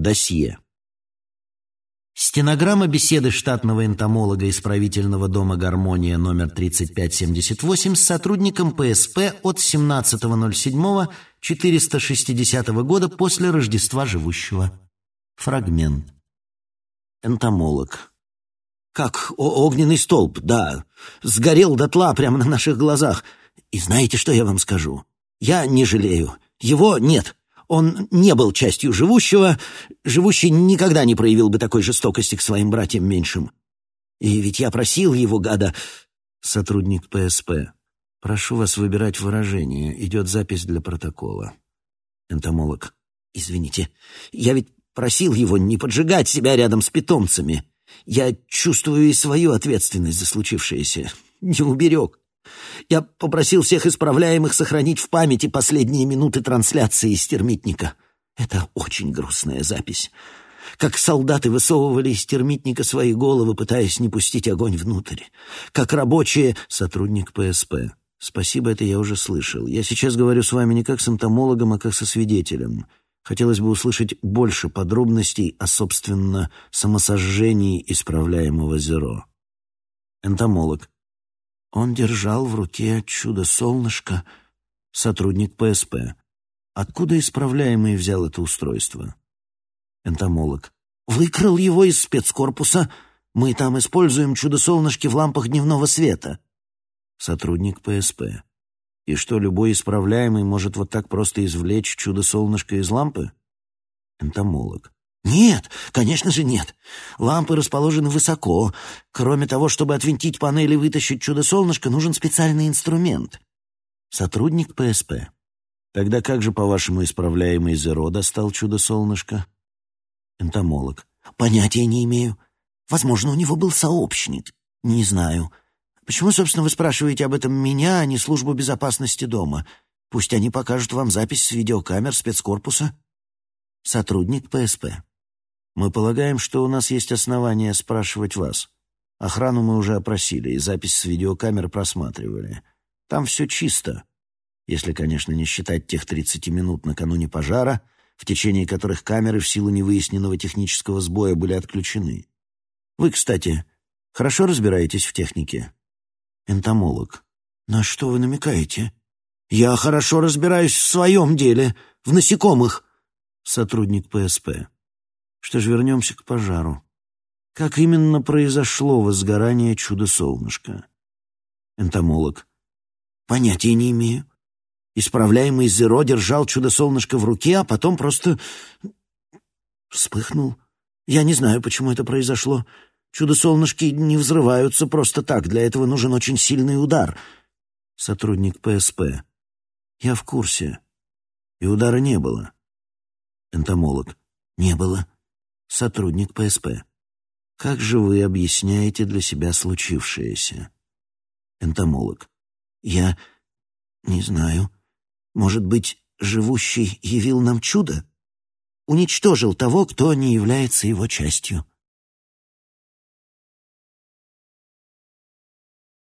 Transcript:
Досье. Стенограмма беседы штатного энтомолога исправительного дома «Гармония» номер 3578 с сотрудником ПСП от 17.07.460 года после Рождества живущего. Фрагмент. Энтомолог. Как огненный столб, да. Сгорел дотла прямо на наших глазах. И знаете, что я вам скажу? Я не жалею. Его нет. Он не был частью живущего. Живущий никогда не проявил бы такой жестокости к своим братьям меньшим. И ведь я просил его, гада... Сотрудник ПСП. Прошу вас выбирать выражение. Идет запись для протокола. Энтомолог. Извините, я ведь просил его не поджигать себя рядом с питомцами. Я чувствую и свою ответственность за случившееся. Не уберег. Я попросил всех исправляемых сохранить в памяти последние минуты трансляции из термитника. Это очень грустная запись. Как солдаты высовывали из термитника свои головы, пытаясь не пустить огонь внутрь. Как рабочие... Сотрудник ПСП. Спасибо, это я уже слышал. Я сейчас говорю с вами не как с энтомологом, а как со свидетелем. Хотелось бы услышать больше подробностей о, собственно, самосожжении исправляемого зеро. Энтомолог. Он держал в руке чудо-солнышко, сотрудник ПСП. Откуда исправляемый взял это устройство? Энтомолог. Выкрал его из спецкорпуса. Мы там используем чудо-солнышки в лампах дневного света. Сотрудник ПСП. И что, любой исправляемый может вот так просто извлечь чудо-солнышко из лампы? Энтомолог. Нет, конечно же нет. Лампы расположены высоко. Кроме того, чтобы отвинтить панель и вытащить чудо-солнышко, нужен специальный инструмент. Сотрудник ПСП. Тогда как же, по-вашему, исправляемый Зеро достал чудо-солнышко? Энтомолог. Понятия не имею. Возможно, у него был сообщник. Не знаю. Почему, собственно, вы спрашиваете об этом меня, а не службу безопасности дома? Пусть они покажут вам запись с видеокамер спецкорпуса. Сотрудник ПСП. Мы полагаем, что у нас есть основания спрашивать вас. Охрану мы уже опросили и запись с видеокамер просматривали. Там все чисто, если, конечно, не считать тех 30 минут накануне пожара, в течение которых камеры в силу невыясненного технического сбоя были отключены. Вы, кстати, хорошо разбираетесь в технике? Энтомолог. На что вы намекаете? Я хорошо разбираюсь в своем деле, в насекомых. Сотрудник ПСП. Что ж, вернемся к пожару. Как именно произошло возгорание чудо-солнышка? Энтомолог. Понятия не имею. Исправляемый Зеро держал чудо-солнышко в руке, а потом просто вспыхнул. Я не знаю, почему это произошло. Чудо-солнышки не взрываются просто так. Для этого нужен очень сильный удар. Сотрудник ПСП. Я в курсе. И удара не было. Энтомолог. Не было сотрудник ПСП. Как же вы объясняете для себя случившееся? Энтомолог. Я не знаю. Может быть, живущий явил нам чудо? Уничтожил того, кто не является его частью.